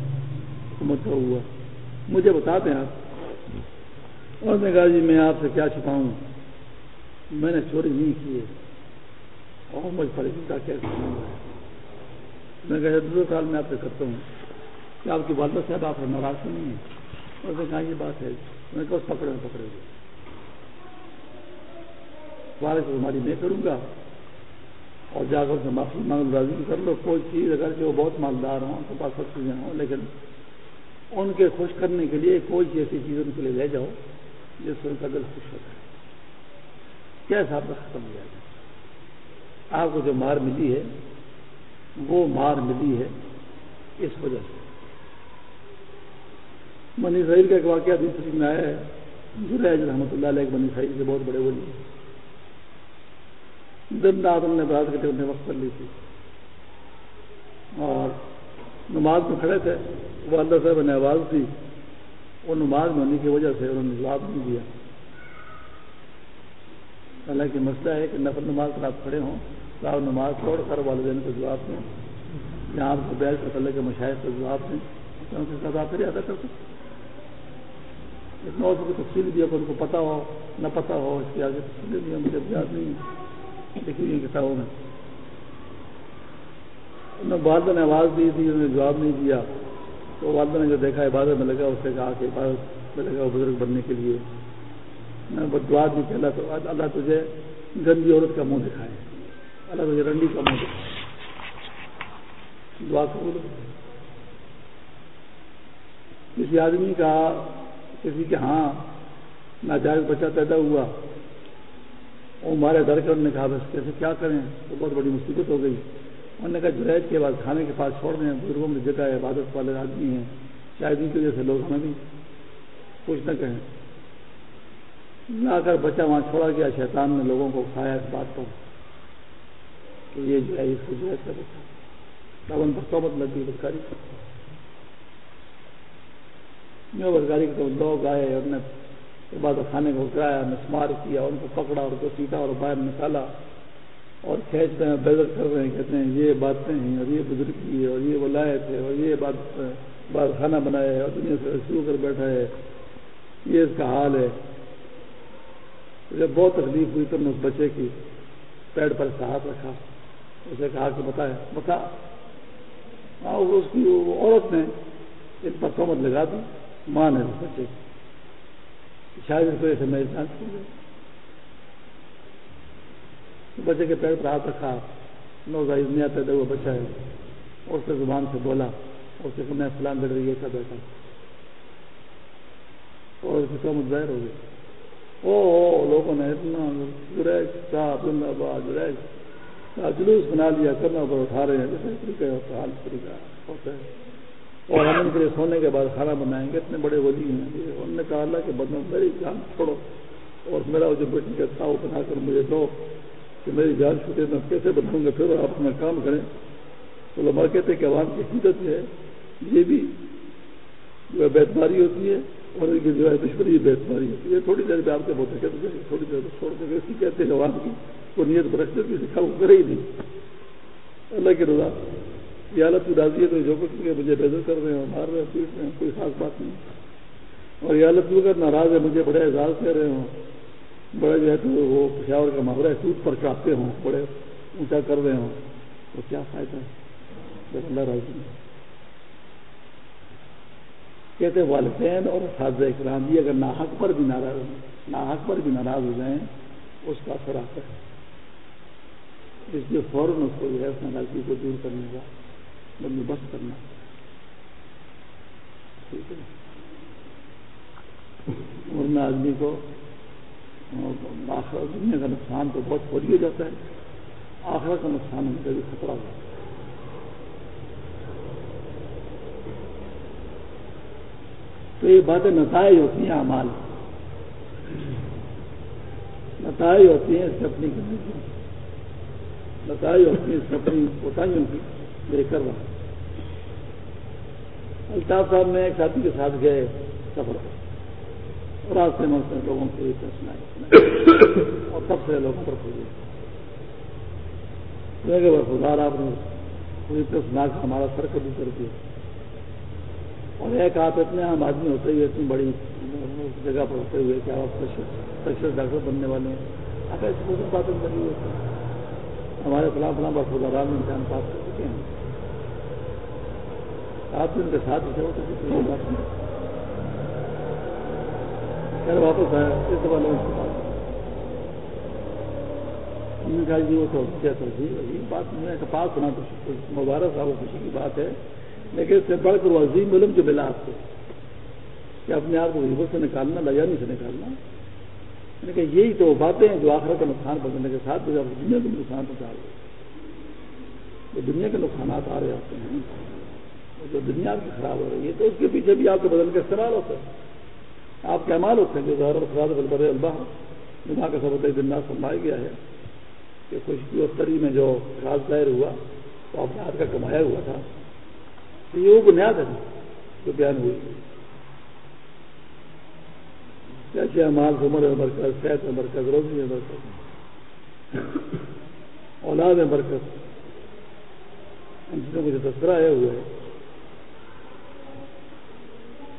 حکومت کا ہوا۔ مجھے بتا دیں آپ۔ اور نے کہا جی میں آپ سے کیا چھپاؤں میں نے چوری نہیں کی ہے۔ اور مجھ پر کا میں کہا جی دوسرے سال میں آپ سے کرتا ہوں۔ کہ آپ کی والدہ صاحب آپ سے ناراض تو نہیں ہے اور نے کہا یہ بات ہے۔ میں کہا پکڑے میں پکڑے گا بارش ہماری میں کروں گا۔ اور جا کر سے معافی مانگ، راضی کر لو۔ کوئی چیز اگر کہ وہ بہت مالدار ہوں، تو پاس سب چیزیں ہوں، لیکن ان کے خوش کرنے کے لیے کوئی ایسی چیز ان کے لیے لے جاؤ۔ جس سے ان کا دل خوش ہوتا ہے۔ کیا حساب کا ختم ہو جائے گا؟ آپ کو جو مار ملی ہے، وہ مار ملی ہے اس وجہ سے۔ منی سعید کا ایک واقعہ دوسری میں آیا ہے۔ جرائج رحمۃ اللہ علیہ بنی سعید کے بہت بڑے ولی دن رات نے برات کے ٹیم وقت کر لی تھی۔ اور نماز میں کھڑے تھے۔ والدہ صاحب نے آواز دی۔ وہ نماز میں ہونے کی وجہ سے انہوں نے جواب نہیں دیا۔ حالانکہ مسئلہ ہے کہ نفل نماز پر آپ کھڑے ہوں تو آپ نماز چھوڑ کر والدین کو جواب دیں۔ یا آپ کو بیٹھ کر اللہ کے مشاہد کو جواب دیں۔ کیونکہ سزا پھر ادا کر سکتے اتنا اس کو تفصیل دیا کہ ان کو پتا ہو، نہ پتا ہو، اس کی آگے تفصیل دیا مجھے یاد نہیں لکھی ہوئی کتابوں میں۔ انہوں نے والدہ نے آواز دی تھی، انہوں نے جواب نہیں دیا۔ تو والدہ نے جو دیکھا عبادت میں لگا اس سے کہا کہ عبادت میں لگا بزرگ بننے کے لیے۔ میں بد دعا بھی کہ اللہ تو اللہ تجھے گندی عورت کا منہ دکھائے۔ الگ رنڈی کا موجود دعا قبول کسی آدمی کا کسی کے ہاں ناجائز بچہ پیدا ہوا، وہ ہمارے در کر نے کہا، بس کیسے کیا کریں؟ تو بہت بڑی مصیبت ہو گئی۔ انہوں نے کہا جریج کے بعد کھانے کے پاس چھوڑ دیں، بزرگوں میں جگہ ہے عبادت والے آدمی ہیں، شاید ان کی وجہ سے لوگ ہمیں بھی کچھ نہ کہیں۔ لا کر بچہ وہاں چھوڑا گیا، شیطان نے لوگوں کو کھایا اس بات پر کہ یہ جو ہے، اس کو جائز کا بچہ تب ان پر صحبت لگی، بدکاری۔ میں بدکاری کے لوگ آئے اور نے بعد کھانے کو کرایا، مسمار کیا، ان کو پکڑا اور کو سیٹا اور باہر نکالا۔ اور کھینچ رہے ہیں بےزت کر رہے ہیں، کہتے ہیں، یہ باتیں ہیں، اور یہ بزرگ کی ہے، اور یہ وہ لائے تھے اور یہ بات بات کھانا بنایا ہے، اور دنیا سے شروع کر بیٹھا ہے۔ یہ اس کا حال ہے۔ جب بہت تکلیف ہوئی تو نے اس بچے کی پیڑ پر ہاتھ رکھا۔ اسے کہا کہ، بتا بتا۔ ہاں اس کی عورت نے ان پر سمت لگا دی۔ ماں نے اس بچے کی۔ شاید اس وجہ سے میری جانچ ہو گئی بچے کے پیڑ پر ہاتھ رکھا نوزائز نیا پیدا ہوا بچہ ہے۔ اس نے زبان سے بولا اس سے میں فلان گڑ رہی ہے بیٹھا اور اس کی سمجھ ظاہر ہو گئی۔ او لوگوں نے اتنا جریج صاحب زندہ باد جریج جلوس بنا لیا، کرنا پر اٹھا رہے ہیں۔ جیسے طریقہ ہوتا حال طریقہ ہوتا ہے۔ اور ہم ان کے لیے سونے کے بعد کھانا بنائیں گے۔ اتنے بڑے ولی ہیں۔ انہوں نے کہا، اللہ کہ بدن میری جان چھوڑو۔ اور میرا جو بیٹی کا تاؤ بنا کر مجھے دو۔ کہ میری جان چھوٹے میں کیسے بناؤں گا، پھر آپ اپنا کام کریں۔ تو لوگ کہتے کہ عوام کی حقیقت ہے، یہ بھی جو ہے بیتماری ہوتی ہے اور ان کی جو ہے دشمنی بیتماری ہوتی ہے۔ تھوڑی دیر میں آپ کے بہت کہتے ہیں تھوڑی دیر چھوڑ دیں گے۔ اسی کہتے ہیں عوام کی کو نیت پر رکھتے تھے سکھا وہ کرے ہی نہیں۔ اللہ کی رضا۔ یہ حالت راضی ہے تو جو کچھ مجھے بےزت کر رہے ہیں مار رہے ہیں، پیٹ رہے ہیں، کوئی خاص بات نہیں۔ اور یہ حالت اگر ناراض ہے، مجھے بڑے اعزاز کہہ رہے ہوں بڑے جو ہے تو وہ پشاور کا محاورہ ہے پر چاہتے ہوں، بڑے اونچا کر رہے ہوں۔ تو کیا فائدہ ہے؟ جب اللہ راضی نہیں کہتے والدین اور اساتذہ اکرام بھی اگر ناحق پر بھی ناراض ناحق پر بھی ناراض ہو جائیں، اس کا اثر آتا ہے۔ اس لیے فوراً اس کو جو ہے، اس ناراضگی کو دور کرنے کا بندوبست کرنا۔ ٹھیک ہے۔ ورنہ آدمی کو آخر دنیا کا نقصان تو بہت فوری ہو جاتا ہے۔ آخر کا نقصان ہونے کا بھی خطرہ ہے۔ تو یہ باتیں نتائج ہوتی ہیں امال نتائج ہوتی ہیں اس سے اپنی نتائج ہوتی ہیں اس سے اپنی کوتاہیوں کی لے کر رہا الطاف صاحب میں ایک ساتھی کے ساتھ گئے سفر پر۔ راستے میں اس نے لوگوں کو یہ سنائے اور سب سے لوگوں پر کھولے خدار آپ نے پوری طرح سنا کر ہمارا سر کبھی کر دیا۔ اور ایک آپ اتنے عام آدمی ہوتے ہوئے، اتنی بڑی جگہ پر ہوتے ہوئے کہ آپ اسپیشل ڈاکٹر بننے والے ہیں؟ آپ ایسی بزرگ باتیں کری ہوتے ہیں ہمارے فلاں فلاں بار خدا رام امتحان پاس کر چکے ہیں۔ آپ ان کے ساتھ اسے ہوتے کسی بات نہیں۔ پھر واپس آیا اس والے انہوں نے کہا جی وہ تو کیا جی، بات، میں نے پاس ہونا تو مبارک صاحب خوشی کی بات ہے۔ لیکن اس سے بڑھ کر عظیم علم جو ملا آپ کو، کہ اپنے آپ کو غیبت سے نکالنا، لجانی سے نکالنا۔ یعنی کہ یہی تو باتیں ہیں جو آخرت کا نقصان پہنچنے کے ساتھ جو دنیا کو نقصان پہنچا رہے جو دنیا کے نقصانات آ رہے ہوتے ہیں۔ جو دنیا کی خراب ہو رہی ہے، تو اس کے پیچھے بھی آپ کے بدل کا استعمال ہوتا ہے آپ کے امال ہوتے ہیں، جو ظاہر خراب بلبر اللہ دماغ کا سب دن رات گیا ہے کہ خوشکی اختری میں جو راز ظاہر ہوا تو اپنے ہاتھ کا کمایا ہوا تھا۔ تو یہ وہ بنیاد ہے جو بیان ہوئی۔ کیسے امال عمر ہے برکت، صحت میں برکت، روزی میں برکت، اولاد میں برکت، ان چیزوں کو جو تذکرہ آئے ہوئے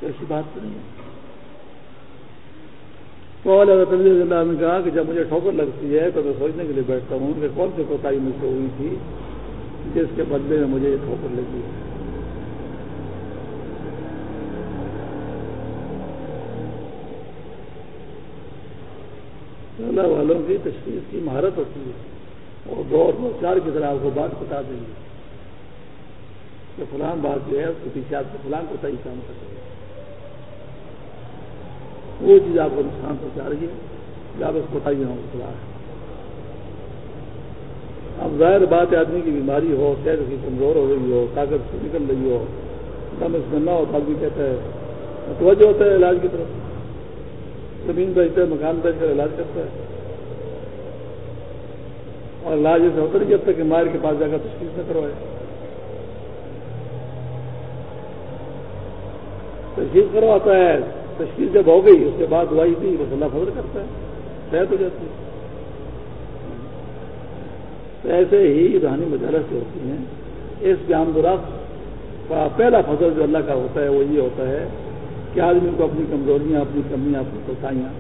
ایسی بات تو نہیں ہے۔ اللہ نے کہا کہ جب مجھے ٹھوکر لگتی ہے تو میں سوچنے کے لیے بیٹھتا ہوں کہ کون سی کوتاہی مجھ سے ہوئی تھی جس کے بدلے میں مجھے یہ ٹھوکر لگی ہے۔ اللہ والوں کی تشخیص کی مہارت ہوتی ہے۔ اور دو اور دو چار کی طرح آپ کو بات بتا دیں گے کہ فلان بات جو ہے اس کے پیچھے آپ کو فلان کو صحیح کام کر رہے وہ چیز آپ کو نقصان پہنچا رہی ہے جب اس کو صحیح ہے اب ظاہر بات ہے، آدمی کی بیماری ہو صحت کی کمزور ہو رہی ہو، طاقت سے نکل رہی ہو، دم اس میں نہ ہو تو آدمی کہتا ہے توجہ ہوتا ہے علاج کی طرف۔ زمین بیچتا ہے مکان بیچ کر علاج کرتا ہے۔ اور علاج ایسا ہوتا نہیں جب تک کہ مائر کے پاس جا کر تشخیص نہ کروائے۔ تشخیص کرواتا ہے۔ تشخیص جب ہو گئی، اس کے بعد دوائی دی بس اللہ فضل کرتا ہے صحت ہو جاتی ہے۔ تو ایسے ہی روحانی مجالس جو ہوتی ہیں، اس جام درخت کا پہلا فضل جو اللہ کا ہوتا ہے، وہ یہ ہوتا ہے کہ آدمی کو اپنی کمزوریاں، اپنی کمیاں، اپنی کوتاہیاں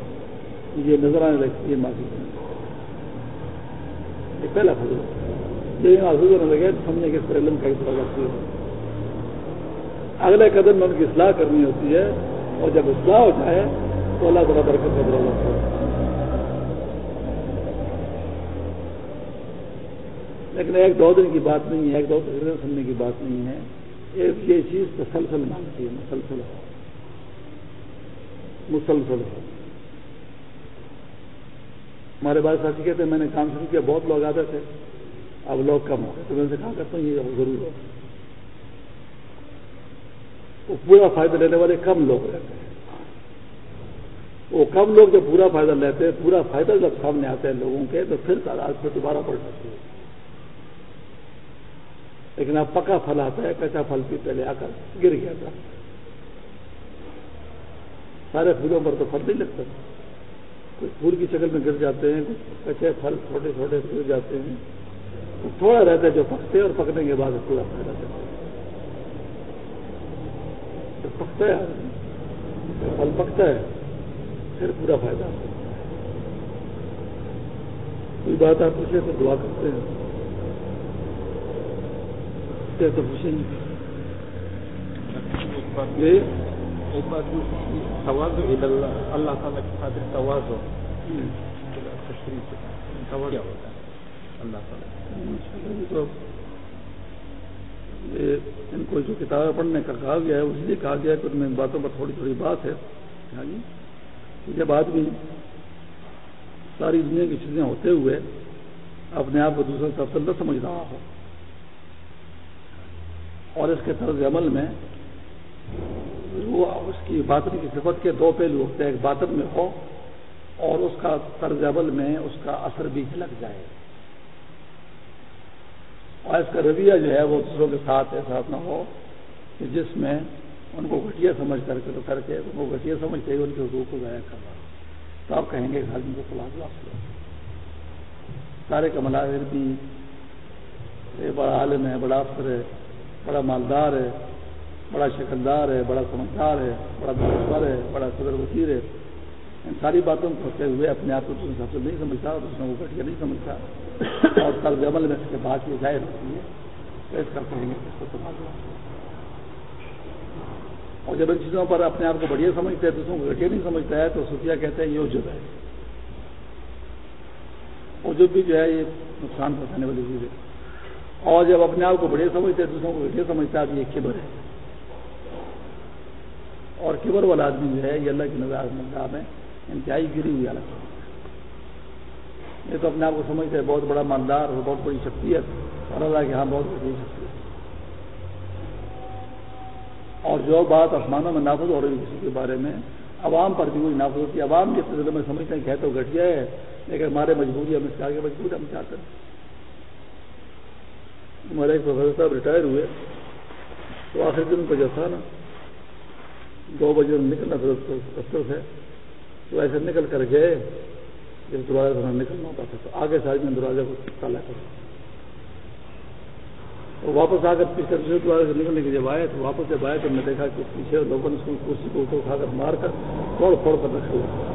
یہ نظر آنے لگتی ہے معافی یہ پہلا فضل یہ محسوس ہونے لگے سمجھنے کے اس پر علم کا اس طرح ہو اگلے قدم میں ان کی اصلاح کرنی ہوتی ہے۔ اور جب اصلاح ہو جائے تو اللہ تعالیٰ برکت کا دروازہ ہے لیکن ایک دو دن کی بات نہیں ہے، ایک دو تقریریں سننے کی بات نہیں ہے۔ ایک یہ چیز مسلسل مانگتی ہے، مسلسل۔ ہے مسلسل۔ ہے ہمارے بات ساتھی کہتے ہیں، میں نے کام شروع کیا، بہت لوگ آتے تھے۔ اب لوگ کم ہو گئے، تو میں سے کہا کرتا ہوں یہ ضرور ہو۔ وہ پورا فائدہ لینے والے کم لوگ رہتے ہیں۔ وہ کم لوگ جب پورا فائدہ لیتے ہیں، پورا فائدہ جب سامنے آتے ہیں لوگوں کے، تو پھر تعداد پھر دوبارہ پڑ جاتی ہے۔ لیکن اب پکا پھل آتا ہے، کچا پھل بھی پہلے آ کر گر گیا تھا۔ سارے پھولوں پر تو پھل نہیں لگتا کچھ پھول کی شکل میں گر جاتے ہیں، کچھ کچے پھل چھوٹے چھوٹے گر جاتے ہیں۔ تھوڑا رہتا ہے جو پکتے اور پکنے کے بعد پورا فائدہ دیتے جب پکتا ہے پھل پکتا ہے پھر پورا فائدہ۔ کوئی بات آپ پوچھے تو دعا کرتے ہیں۔ تو خوشی ایک بات توازو اللہ تعالیٰ کی خاطر توازو کیا ہوتا ہے؟ اللہ تعالیٰ۔ ان کو جو کتابیں پڑھنے کا کہا گیا ہے اس لیے کہا گیا کہ ان میں ان باتوں پر تھوڑی تھوڑی بات ہے۔ ہاں جی؟ جب آدمی ساری دنیا کی چیزیں ہوتے ہوئے اپنے آپ کو دوسرے سے افسل سمجھ رہا ہو اور اس کے طرز عمل میں وہ اس کی باطن کی صفت کے دو پہلو ہوتے ہیں، ایک باطن میں ہو اور اس کا طرز عمل میں اس کا اثر بھی جھلک جائے۔ اور اس کا رویہ جو ہے وہ دوسروں کے ساتھ ایسا نہ ہو کہ جس میں ان کو گھٹیا سمجھ کر کے کر کے ان کو گھٹیا سمجھتے ہی ان کے حقوق کو ضائع کر رہا تو آپ کہیں گے آدمی کو فلاح سارے کملا بھی بڑا عالم ہے، بڑا افسر ہے، بڑا مالدار ہے، بڑا شکلدار ہے، بڑا سمجھدار ہے، بڑا دانشور ہے، بڑا صدر وزیر ہے۔ ان ساری باتوں کو ہوتے ہوئے اپنے آپ کو دوسرے حساب سے نہیں سمجھتا اور دوسروں کو گٹیا نہیں سمجھتا۔ اور طرز عمل میں اس کے بعد یہ ظاہر ہوتی ہے تو اس کرتے ہیں اس کو اور جب ان چیزوں پر اپنے آپ کو بڑھیا سمجھتے ہیں دوسروں کو گٹیا نہیں سمجھتا ہے، تو سفیا کہتے ہیں یہ اجب ہے۔ اجب بھی جو ہے یہ نقصان پہنچانے والی چیز ہے۔ اور جب اپنے آپ کو بڑے سمجھتے ہیں دوسروں کو گٹیا سمجھتا ہے یہ کبر ہے۔ اور کبر والا آدمی جو ہے، یہ اللہ کی نظر نظام میں یعنی انتہائی گری ہوئی حالت۔ یہ تو اپنے آپ کو سمجھتے ہیں، بہت بڑا مالدار اور بہت بڑی شخصیت۔ اور اللہ کے ہاں بہت بڑی شخصیت۔ اور جو بات آسمانوں میں نافذ ہو رہی ہے کسی کے بارے میں عوام پر بھی وہی نافذ ہوتی ہے۔ عوام کے سلسلے میں سمجھتے ہیں کہ ہے تو گھٹیا ہے، لیکن ہمارے مجبوری ہم اس کے آگے مجبور ہم چاہتے ہیں۔ ہمارے ایک پروفیسر صاحب ریٹائر ہوئے۔ تو آخر دن کو جو تھا نا، دو بجے نکلنا تھا، دفتر سے۔ تو ایسے نکل کر گئے جب دروازے سے نکلنا ہوتا تھا تو آگے سے آدمی دروازے کو تالا کر اور واپس آ کر پیچھے دوسرے دروازے سے نکلنے کے جب آئے تو واپس جب آئے تو میں دیکھا کہ پیچھے لوگوں نے کرسی کو اٹھا کر مار کر پھوڑ پھوڑ کر رکھا ہوا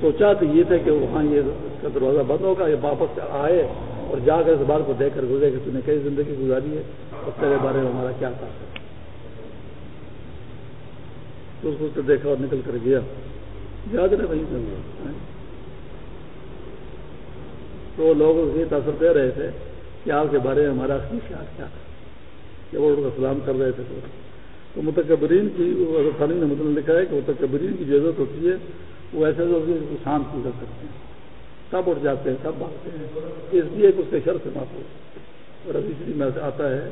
تو چاہتے یہ تھے کہ وہاں یہ اس کا دروازہ بند ہوگا، یہ واپس آئے اور جا کر اس بار کو دیکھ کر گزرے کہ تم نے کئی زندگی گزاری ہے اور تیرے بارے میں ہمارا کیا تھا۔ تو اس کو دیکھا اور نکل کر گیا۔ یاد رہے وہیں سے تو وہ لوگ یہ تاثر دے رہے تھے کہ آپ کے بارے میں ہمارا اصلی خیال کیا تھا۔ کہ وہ ان کا سلام کر رہے تھے تو۔ متکبرین کی نے مطلب لکھا ہے کہ متکبرین کی جو ضرورت ہوتی ہے، وہ ایسے لوگ شانت پوجا کرتے ہیں۔ سب اٹھ جاتے ہیں، سب بھاگتے ہیں۔ اس لیے کہ اس کے شر سے محفوظ۔ اور ابھی شری میں آتا ہے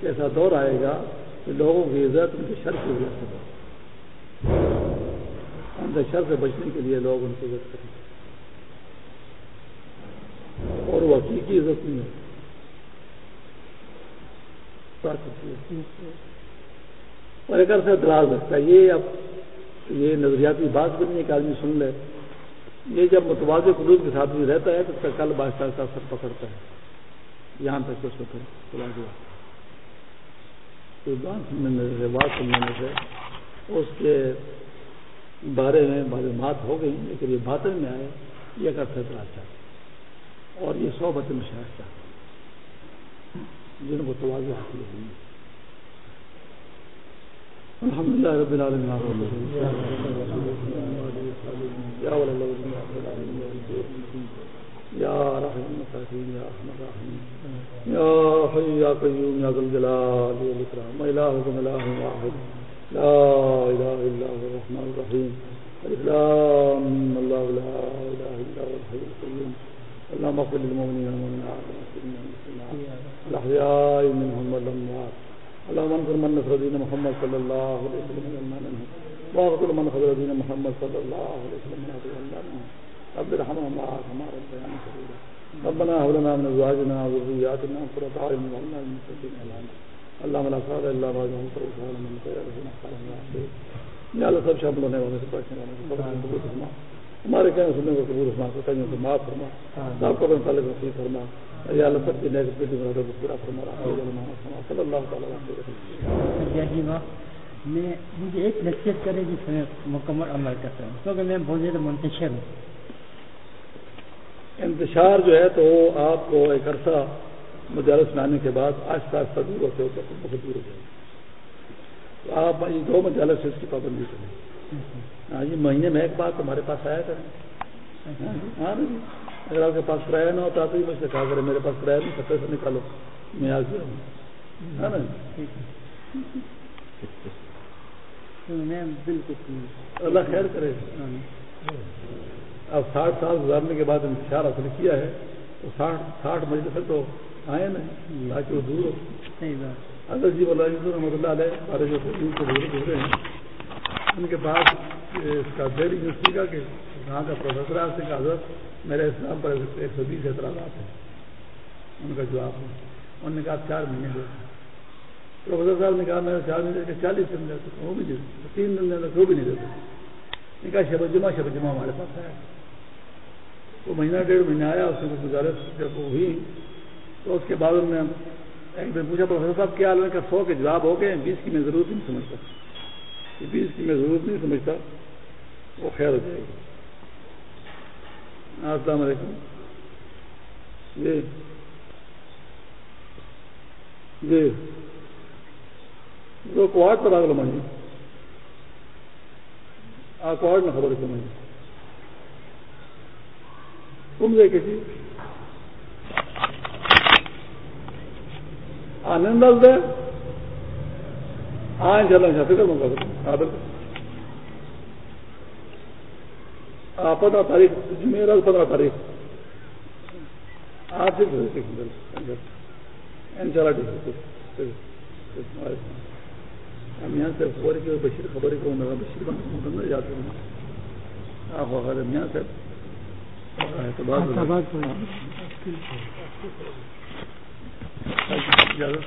کہ ایسا دور آئے گا کہ لوگوں کی عزت ان کے شر کی وجہ سے۔ ان کے شر سے بچنے کے لیے لوگ ان کی عزت کریں اور وہ حقیقی عزت نہیں ہے اور ایک عرصہ دراز رکھتا ہے، یہ اب یہ نظریاتی بات بھی نہیں ایک آدمی سن لے۔ یہ جب متوازے قدوط کے ساتھ بھی رہتا ہے تو اس کا کل بادشاہ کا اثر پکڑتا ہے۔ یہاں تک اس کو چلا گیا بات سننے سے بات سننے سے اس کے بارے میں معلومات ہو گئی لیکن یہ باطن میں آئے، یہ ایک عرصہ دراز اور یہ سو بطن شہر چاہتا جن کو توازی حاصل ہوئی الحمد لله رب العالمين يا رحم المساكين يا ارحم الراحمين يا حي يا قيوم يا ذا الجلال والاكرام الهكم اله واحد لا اله الا هو الرحمن الرحيم. الاسلام الله لا اله الا هو الحي القيوم. اللهم اغفر للمؤمنين والمؤمنات. والمسلمين والمسلمات الاحياء منهم والاموات اللهم انصر من نصر دين محمد صلى الله عليه وسلم من واغفر من خذل دين محمد صلى الله عليه وسلم من منهم رب ارحمهم كما ربياني صغيرا. ربنا هب لنا من ازواجنا وذرياتنا قرة اعين واجعلنا للمتقين اماما خير ربنا خير ما یا اللہ سب شامل ہونے والے سے والے قبول فرما ہمارے کہنے سننے کو قبول فرما کہیں معاف فرما. کو فرما. یا اللہ سب کی نیک کو پورا فرما صلی اللہ تعالیٰ میں مجھے ایک نصیحت کرے جس میں مکمل عمل کرتا ہوں کیونکہ میں بہت زیادہ منتشر ہوں۔ انتشار جو ہے تو آپ کو ایک عرصہ مجالس میں آنے کے بعد آہستہ آہستہ دور ہوتے ہوتے بہت دور ہو جائے تو آپ یہ دو مجالس سے اس کی پابندی کریں۔ ہاں یہ مہینے میں ایک بات ہمارے پاس آیا کریں۔ ہاں اگر آپ کے پاس کرایہ نہ ہوتا تو مجھ سے کہا کرے میرے پاس کرایہ نہیں سکتے سے نکالو۔ میں آ گیا ہوں۔ بالکل اللہ خیر کرے۔ اب ساٹھ سال گزارنے کے بعد انتشار حاصل کیا ہے تو ساٹھ ساٹھ مجھے سے تو آئے تاکہ وہ دور ہو اگر جی بولا رحمۃ اللہ علیہ ہمارے جو گزرے ہیں۔ ان کے پاس اس کا دہلی یونیورسٹی کا کہ وہاں کا پروفیسر آپ سے حضرت میرے اسلام پر ایک سو بیس اعتراضات ہیں۔ ان کا جواب ہے۔ انہوں نے کہا چار مہینے دے پروفیسر صاحب نے کہا میں چار مہینے کے چالیس دن دے سکتا وہ بھی دے تین دن دے وہ بھی نہیں دے سکتا کہا شب جمعہ شب جمعہ ہمارے پاس آیا۔ وہ مہینہ ڈیڑھ مہینہ آیا اس نے گزارش جب وہ ہوئی تو اس کے بعد انہوں نے ایک دن پوچھا، پروفیسر صاحب، کیا کا سو کے جواب ہو گئے بیس کی میں ضرورت نہیں سمجھتا۔ بیس کی میں ضرورت نہیں سمجھتا، وہ خیر ہو جائے گی۔ السلام علیکم۔ جی جی جو کوارٹ پر آگ لمائیے آ کوارٹ نہ خبر سمجھے تم دے کسی آنند دے۔ ہاں چلو فکر میں کر پندرہ تاریخ جمعرات پندرہ تاریخ۔ آپ سے ان شاء اللہ ہم یہاں سے خبر کی، بشیر خبر کو بشیر بند جاتے ہیں۔ آپ وغیرہ یہاں سے۔ اچھا، اجازت